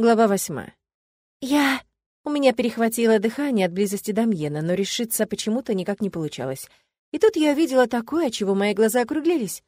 Глава восьмая. Я... У меня перехватило дыхание от близости Дамьена, но решиться почему-то никак не получалось. И тут я увидела такое, от чего мои глаза округлились.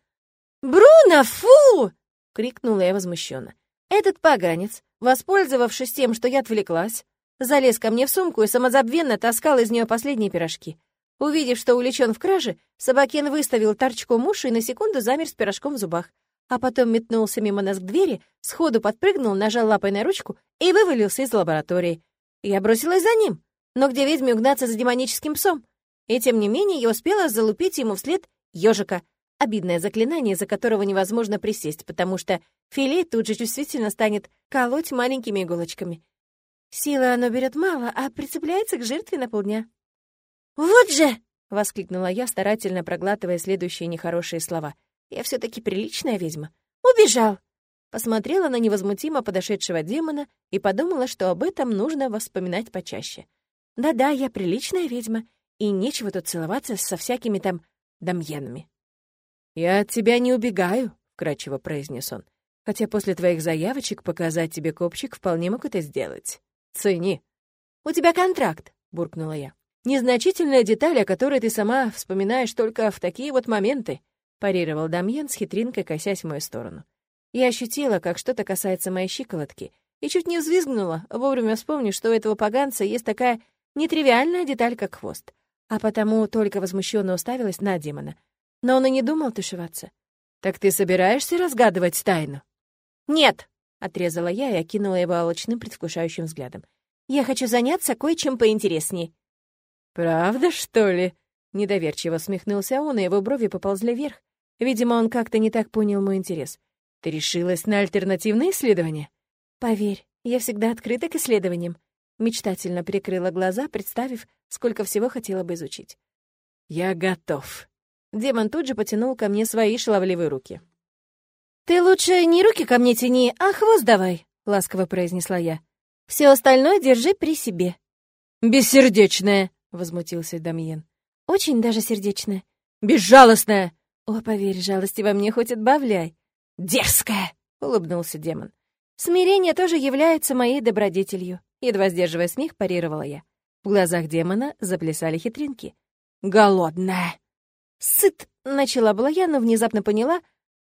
«Бруно, фу!» — крикнула я возмущенно. Этот поганец, воспользовавшись тем, что я отвлеклась, залез ко мне в сумку и самозабвенно таскал из нее последние пирожки. Увидев, что увлечен в краже, Собакен выставил торчком уши и на секунду замер с пирожком в зубах а потом метнулся мимо нас к двери, сходу подпрыгнул, нажал лапой на ручку и вывалился из лаборатории. Я бросилась за ним, но где ведьме угнаться за демоническим псом? И тем не менее я успела залупить ему вслед ежика. Обидное заклинание, за которого невозможно присесть, потому что филей тут же чувствительно станет колоть маленькими иголочками. Силы оно берет мало, а прицепляется к жертве на полдня. «Вот же!» — воскликнула я, старательно проглатывая следующие нехорошие слова — я все таки приличная ведьма. Убежал!» Посмотрела на невозмутимо подошедшего демона и подумала, что об этом нужно вспоминать почаще. «Да-да, я приличная ведьма, и нечего тут целоваться со всякими там дамьенами». «Я от тебя не убегаю», — вкрадчиво произнес он. «Хотя после твоих заявочек показать тебе копчик вполне мог это сделать. Цени». «У тебя контракт», — буркнула я. «Незначительная деталь, о которой ты сама вспоминаешь только в такие вот моменты парировал Дамьен с хитринкой, косясь в мою сторону. Я ощутила, как что-то касается моей щиколотки, и чуть не взвизгнула, вовремя вспомнив, что у этого поганца есть такая нетривиальная деталь, как хвост. А потому только возмущенно уставилась на демона. Но он и не думал тушеваться. «Так ты собираешься разгадывать тайну?» «Нет!» — отрезала я и окинула его алчным предвкушающим взглядом. «Я хочу заняться кое-чем поинтереснее». «Правда, что ли?» — недоверчиво смехнулся он, и его брови поползли вверх, Видимо, он как-то не так понял мой интерес. Ты решилась на альтернативные исследования? Поверь, я всегда открыта к исследованиям. Мечтательно прикрыла глаза, представив, сколько всего хотела бы изучить. Я готов. Демон тут же потянул ко мне свои шаловливые руки. «Ты лучше не руки ко мне тяни, а хвост давай», — ласково произнесла я. Все остальное держи при себе». «Бессердечная», — возмутился Дамьен. «Очень даже сердечная». «Безжалостная», «О, поверь, жалости во мне хоть отбавляй!» «Дерзкая!» — улыбнулся демон. «Смирение тоже является моей добродетелью», — едва сдерживая смех, парировала я. В глазах демона заплясали хитринки. «Голодная!» «Сыт!» — начала была я, но внезапно поняла,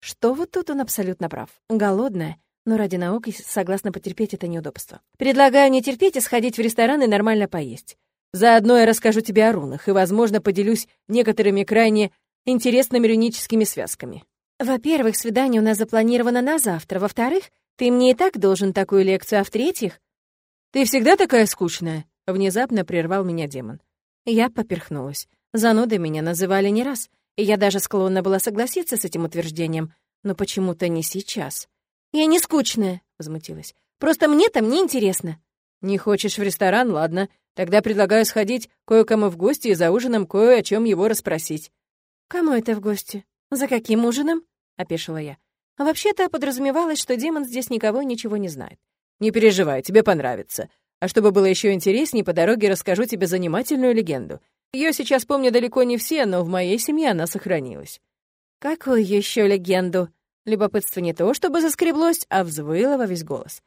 что вот тут он абсолютно прав. Голодная, но ради науки согласна потерпеть это неудобство. Предлагаю не терпеть и сходить в ресторан и нормально поесть. Заодно я расскажу тебе о рунах и, возможно, поделюсь некоторыми крайне интересными руническими связками. Во-первых, свидание у нас запланировано на завтра. Во-вторых, ты мне и так должен такую лекцию. А в-третьих... Ты всегда такая скучная? Внезапно прервал меня демон. Я поперхнулась. Занудой меня называли не раз, и я даже склонна была согласиться с этим утверждением, но почему-то не сейчас. «Я не скучная», — возмутилась. «Просто мне там не интересно. «Не хочешь в ресторан? Ладно. Тогда предлагаю сходить кое-кому в гости и за ужином кое о чем его расспросить. «Кому это в гости? За каким ужином?» — опешила я. Вообще-то подразумевалось, что демон здесь никого ничего не знает. «Не переживай, тебе понравится. А чтобы было еще интереснее, по дороге расскажу тебе занимательную легенду. Ее сейчас помню далеко не все, но в моей семье она сохранилась». «Какую еще легенду?» Любопытство не то, чтобы заскреблось, а взвыло во весь голос.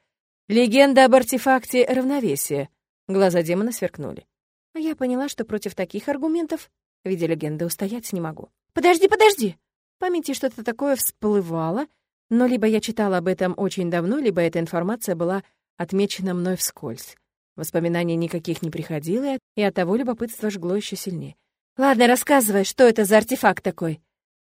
«Легенда об артефакте равновесия». Глаза демона сверкнули. А я поняла, что против таких аргументов в виде легенды устоять не могу. «Подожди, подожди!» В памяти что-то такое всплывало, но либо я читала об этом очень давно, либо эта информация была отмечена мной вскользь. Воспоминаний никаких не приходило, и от того любопытство жгло еще сильнее. «Ладно, рассказывай, что это за артефакт такой?»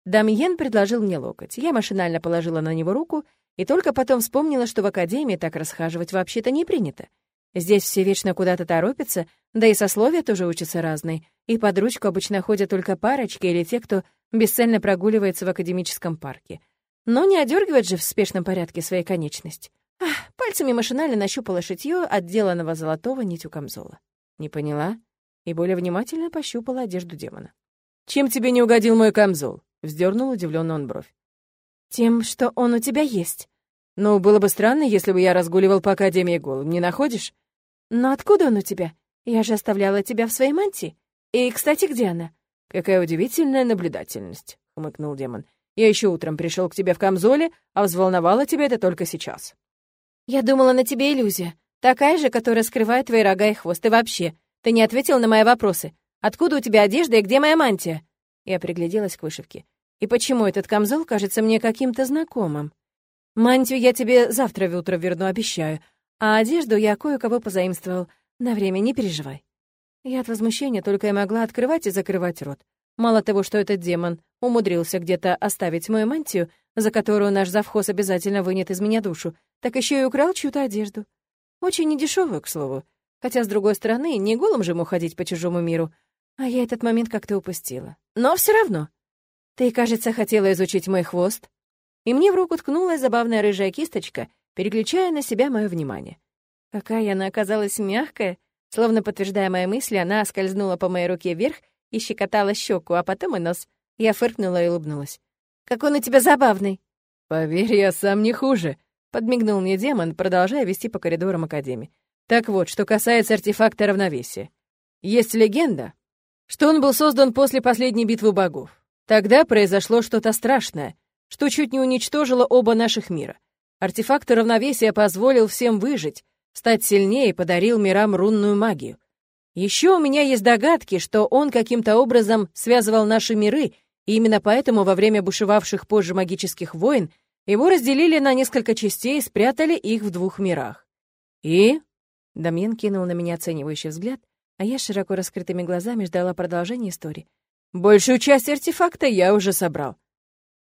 Дамьен предложил мне локоть. Я машинально положила на него руку и только потом вспомнила, что в академии так расхаживать вообще-то не принято. Здесь все вечно куда-то торопятся, да и сословия тоже учатся разные, и под ручку обычно ходят только парочки или те, кто бесцельно прогуливается в академическом парке. Но не одергивать же в спешном порядке свои конечности. Ах, пальцами машинально нащупала шитье отделанного золотого нитью камзола. Не поняла и более внимательно пощупала одежду демона. «Чем тебе не угодил мой камзол?» — вздернул удивленно он бровь. «Тем, что он у тебя есть». «Ну, было бы странно, если бы я разгуливал по Академии голым, не находишь?» «Но откуда он у тебя? Я же оставляла тебя в своей мантии. И, кстати, где она?» «Какая удивительная наблюдательность», — хмыкнул демон. «Я еще утром пришел к тебе в камзоле, а взволновала тебя это только сейчас». Я думала, на тебе иллюзия. Такая же, которая скрывает твои рога и хвост. И вообще, ты не ответил на мои вопросы. Откуда у тебя одежда и где моя мантия?» Я пригляделась к вышивке. «И почему этот камзол кажется мне каким-то знакомым?» «Мантию я тебе завтра в утро верну, обещаю. А одежду я кое-кого позаимствовал. На время, не переживай». Я от возмущения только и могла открывать и закрывать рот. Мало того, что этот демон умудрился где-то оставить мою мантию, за которую наш завхоз обязательно вынет из меня душу, так еще и украл чью-то одежду. Очень недешевую, к слову. Хотя, с другой стороны, не голым же ему ходить по чужому миру. А я этот момент как-то упустила. Но все равно. Ты, кажется, хотела изучить мой хвост. И мне в руку ткнулась забавная рыжая кисточка, переключая на себя мое внимание. Какая она оказалась мягкая. Словно подтверждая мои мысли, она скользнула по моей руке вверх и щекотала щеку, а потом и нос. Я фыркнула и улыбнулась. «Как он у тебя забавный!» «Поверь, я сам не хуже», — подмигнул мне демон, продолжая вести по коридорам Академии. «Так вот, что касается артефакта равновесия. Есть легенда, что он был создан после последней битвы богов. Тогда произошло что-то страшное, что чуть не уничтожило оба наших мира. Артефакт равновесия позволил всем выжить, стать сильнее и подарил мирам рунную магию. Еще у меня есть догадки, что он каким-то образом связывал наши миры, и именно поэтому во время бушевавших позже магических войн его разделили на несколько частей и спрятали их в двух мирах. И... Дамьен кинул на меня оценивающий взгляд, а я широко раскрытыми глазами ждала продолжения истории. «Большую часть артефакта я уже собрал».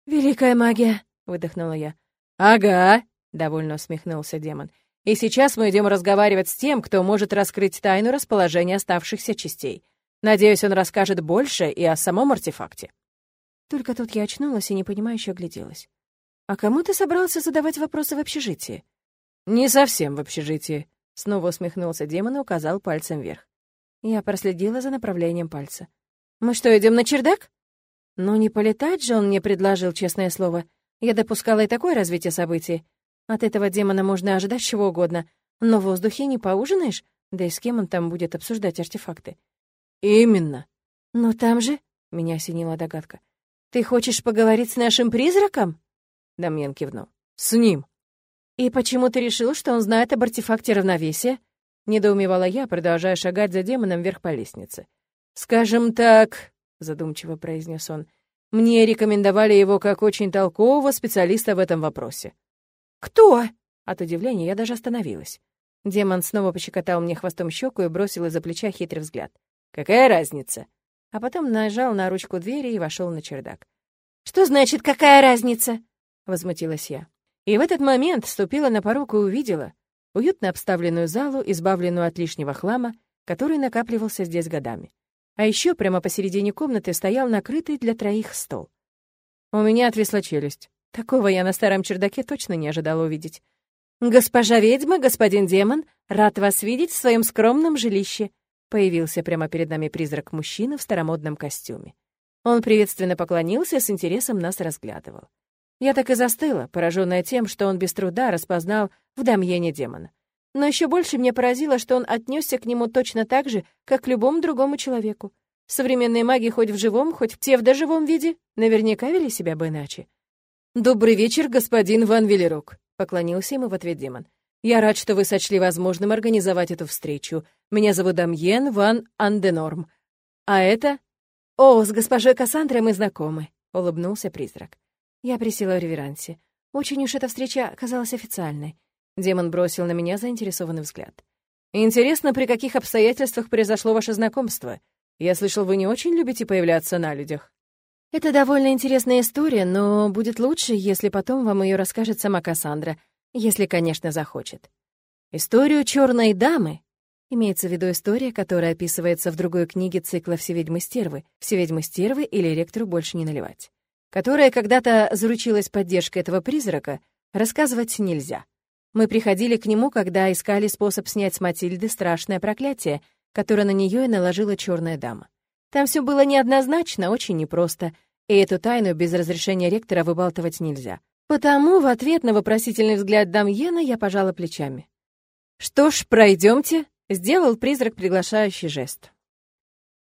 «Великая магия», — выдохнула я. «Ага», — довольно усмехнулся демон. И сейчас мы идем разговаривать с тем, кто может раскрыть тайну расположения оставшихся частей. Надеюсь, он расскажет больше и о самом артефакте». Только тут я очнулась и непонимающе огляделась. «А кому ты собрался задавать вопросы в общежитии?» «Не совсем в общежитии», — снова усмехнулся демон и указал пальцем вверх. Я проследила за направлением пальца. «Мы что, идем на чердак?» «Ну, не полетать же он мне предложил, честное слово. Я допускала и такое развитие событий. От этого демона можно ожидать чего угодно, но в воздухе не поужинаешь, да и с кем он там будет обсуждать артефакты. Именно. Но там же, меня осенила догадка, ты хочешь поговорить с нашим призраком? Дамьен кивнул. С ним. И почему ты решил, что он знает об артефакте равновесия? Недоумевала я, продолжая шагать за демоном вверх по лестнице. «Скажем так», — задумчиво произнес он, — «мне рекомендовали его как очень толкового специалиста в этом вопросе». «Кто?» От удивления я даже остановилась. Демон снова пощекотал мне хвостом щеку и бросил из-за плеча хитрый взгляд. «Какая разница?» А потом нажал на ручку двери и вошел на чердак. «Что значит, какая разница?» — возмутилась я. И в этот момент ступила на порог и увидела уютно обставленную залу, избавленную от лишнего хлама, который накапливался здесь годами. А еще прямо посередине комнаты стоял накрытый для троих стол. У меня отвисла челюсть. Такого я на старом чердаке точно не ожидала увидеть. «Госпожа ведьма, господин демон, рад вас видеть в своем скромном жилище», появился прямо перед нами призрак мужчины в старомодном костюме. Он приветственно поклонился и с интересом нас разглядывал. Я так и застыла, пораженная тем, что он без труда распознал в Дамьене демона. Но еще больше меня поразило, что он отнесся к нему точно так же, как к любому другому человеку. Современные маги хоть в живом, хоть в псевдоживом виде наверняка вели себя бы иначе. «Добрый вечер, господин Ван Велерок», — поклонился ему в ответ демон. «Я рад, что вы сочли возможным организовать эту встречу. Меня зовут Дамьен Ван Анденорм. А это...» «О, с госпожой Кассандрой мы знакомы», — улыбнулся призрак. Я присела в реверансе. Очень уж эта встреча оказалась официальной. Демон бросил на меня заинтересованный взгляд. «Интересно, при каких обстоятельствах произошло ваше знакомство? Я слышал, вы не очень любите появляться на людях». Это довольно интересная история, но будет лучше, если потом вам ее расскажет сама Кассандра, если, конечно, захочет. Историю черной дамы имеется в виду история, которая описывается в другой книге цикла «Все ведьмы стервы», «Все ведьмы стервы» или «Ректору больше не наливать», которая когда-то заручилась поддержкой этого призрака, рассказывать нельзя. Мы приходили к нему, когда искали способ снять с Матильды страшное проклятие, которое на нее и наложила черная дама. Там все было неоднозначно, очень непросто, и эту тайну без разрешения ректора выбалтывать нельзя. Потому в ответ на вопросительный взгляд Дамьена я пожала плечами. «Что ж, пройдемте», — сделал призрак приглашающий жест.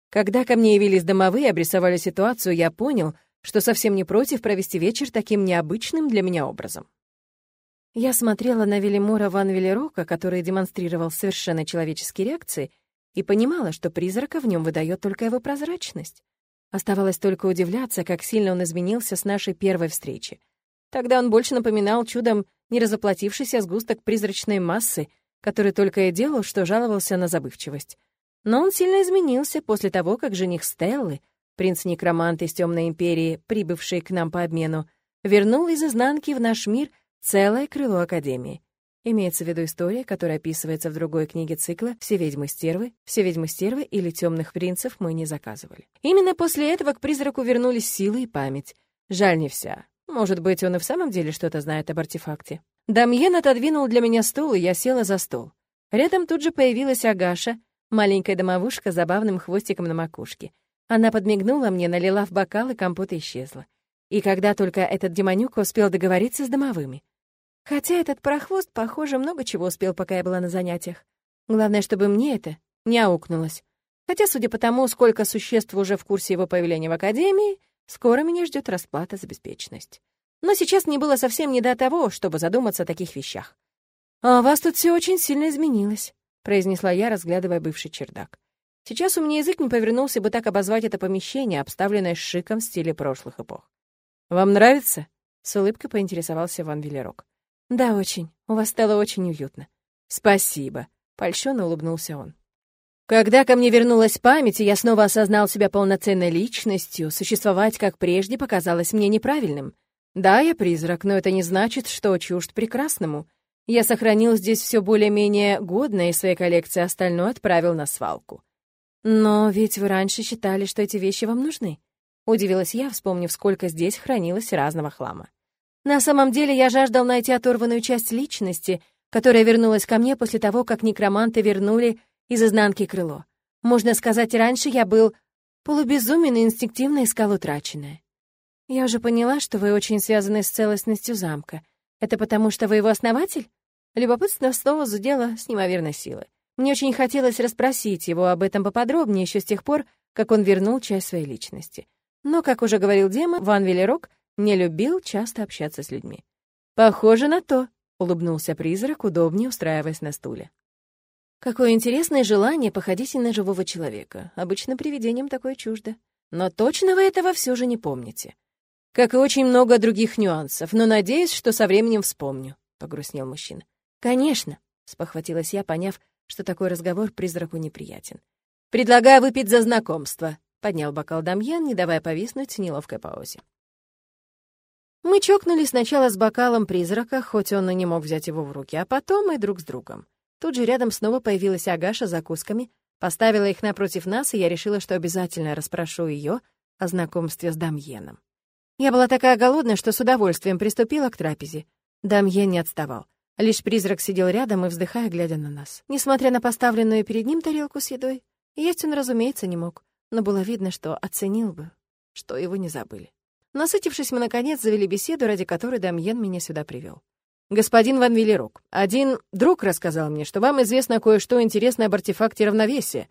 Когда ко мне явились домовые и обрисовали ситуацию, я понял, что совсем не против провести вечер таким необычным для меня образом. Я смотрела на Велимора Ван Велерока, который демонстрировал совершенно человеческие реакции, и понимала, что призрака в нем выдает только его прозрачность. Оставалось только удивляться, как сильно он изменился с нашей первой встречи. Тогда он больше напоминал чудом неразоплатившийся сгусток призрачной массы, который только и делал, что жаловался на забывчивость. Но он сильно изменился после того, как жених Стеллы, принц-некромант из Темной Империи, прибывший к нам по обмену, вернул из изнанки в наш мир — Целое крыло Академии. Имеется в виду история, которая описывается в другой книге цикла «Все ведьмы-стервы», «Все ведьмы-стервы» или «Темных принцев» мы не заказывали. Именно после этого к призраку вернулись силы и память. Жаль не вся. Может быть, он и в самом деле что-то знает об артефакте. Дамьен отодвинул для меня стул, и я села за стол. Рядом тут же появилась Агаша, маленькая домовушка с забавным хвостиком на макушке. Она подмигнула мне, налила в бокал, и компот исчезла. И когда только этот демонюк успел договориться с домовыми. Хотя этот прохвост, похоже, много чего успел, пока я была на занятиях. Главное, чтобы мне это не аукнулось. Хотя, судя по тому, сколько существ уже в курсе его появления в Академии, скоро меня ждет расплата за беспечность. Но сейчас мне было совсем не до того, чтобы задуматься о таких вещах. «А у вас тут все очень сильно изменилось», — произнесла я, разглядывая бывший чердак. Сейчас у меня язык не повернулся бы так обозвать это помещение, обставленное шиком в стиле прошлых эпох. «Вам нравится?» — с улыбкой поинтересовался Ван Велерок. «Да, очень. У вас стало очень уютно». «Спасибо», — польщенно улыбнулся он. Когда ко мне вернулась память, и я снова осознал себя полноценной личностью, существовать как прежде показалось мне неправильным. Да, я призрак, но это не значит, что чужд прекрасному. Я сохранил здесь все более-менее годное из своей коллекции, остальное отправил на свалку. Но ведь вы раньше считали, что эти вещи вам нужны. Удивилась я, вспомнив, сколько здесь хранилось разного хлама. На самом деле я жаждал найти оторванную часть личности, которая вернулась ко мне после того, как некроманты вернули из изнанки крыло. Можно сказать, раньше я был полубезумен и инстинктивно искал утраченное. Я уже поняла, что вы очень связаны с целостностью замка. Это потому, что вы его основатель? Любопытство снова зудело с неимоверной силой. Мне очень хотелось расспросить его об этом поподробнее еще с тех пор, как он вернул часть своей личности. Но, как уже говорил демон, Ван Велерок не любил часто общаться с людьми. «Похоже на то», — улыбнулся призрак, удобнее устраиваясь на стуле. Какое интересное желание походить на живого человека. Обычно привидениям такое чуждо. Но точно вы этого все же не помните. Как и очень много других нюансов, но надеюсь, что со временем вспомню, — погрустнел мужчина. Конечно, — спохватилась я, поняв, что такой разговор призраку неприятен. «Предлагаю выпить за знакомство», — поднял бокал Дамьян, не давая повиснуть неловкой паузе. Мы чокнулись сначала с бокалом призрака, хоть он и не мог взять его в руки, а потом и друг с другом. Тут же рядом снова появилась Агаша с закусками, поставила их напротив нас, и я решила, что обязательно расспрошу ее о знакомстве с Дамьеном. Я была такая голодная, что с удовольствием приступила к трапезе. Дамьен не отставал. Лишь призрак сидел рядом и вздыхая, глядя на нас. Несмотря на поставленную перед ним тарелку с едой, есть он, разумеется, не мог, но было видно, что оценил бы, что его не забыли. Насытившись, мы, наконец, завели беседу, ради которой Дамьен меня сюда привел. «Господин Ван Велерук, один друг рассказал мне, что вам известно кое-что интересное об артефакте равновесия,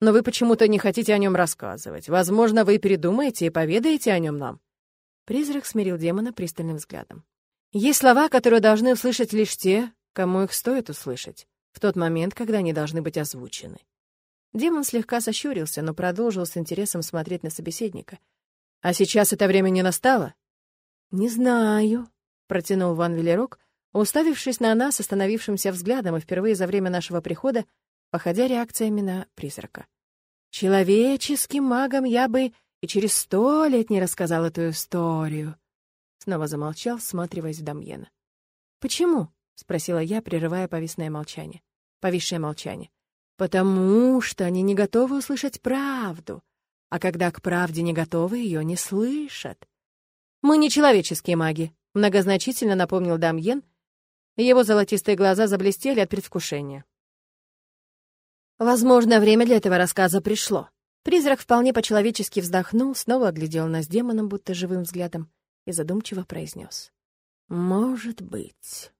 но вы почему-то не хотите о нем рассказывать. Возможно, вы передумаете и поведаете о нем нам». Призрак смирил демона пристальным взглядом. «Есть слова, которые должны услышать лишь те, кому их стоит услышать, в тот момент, когда они должны быть озвучены». Демон слегка сощурился, но продолжил с интересом смотреть на собеседника — а сейчас это время не настало? Не знаю, протянул Ван Велерок, уставившись на нас остановившимся взглядом и впервые за время нашего прихода, походя реакциями на призрака. Человеческим магом я бы и через сто лет не рассказал эту историю. Снова замолчал, всматриваясь в Дамьена. «Почему?» — спросила я, прерывая повисное молчание. Повисшее молчание. «Потому что они не готовы услышать правду а когда к правде не готовы, ее не слышат. «Мы не человеческие маги», — многозначительно напомнил Дамьен. Его золотистые глаза заблестели от предвкушения. «Возможно, время для этого рассказа пришло». Призрак вполне по-человечески вздохнул, снова оглядел нас демоном, будто живым взглядом, и задумчиво произнес. «Может быть».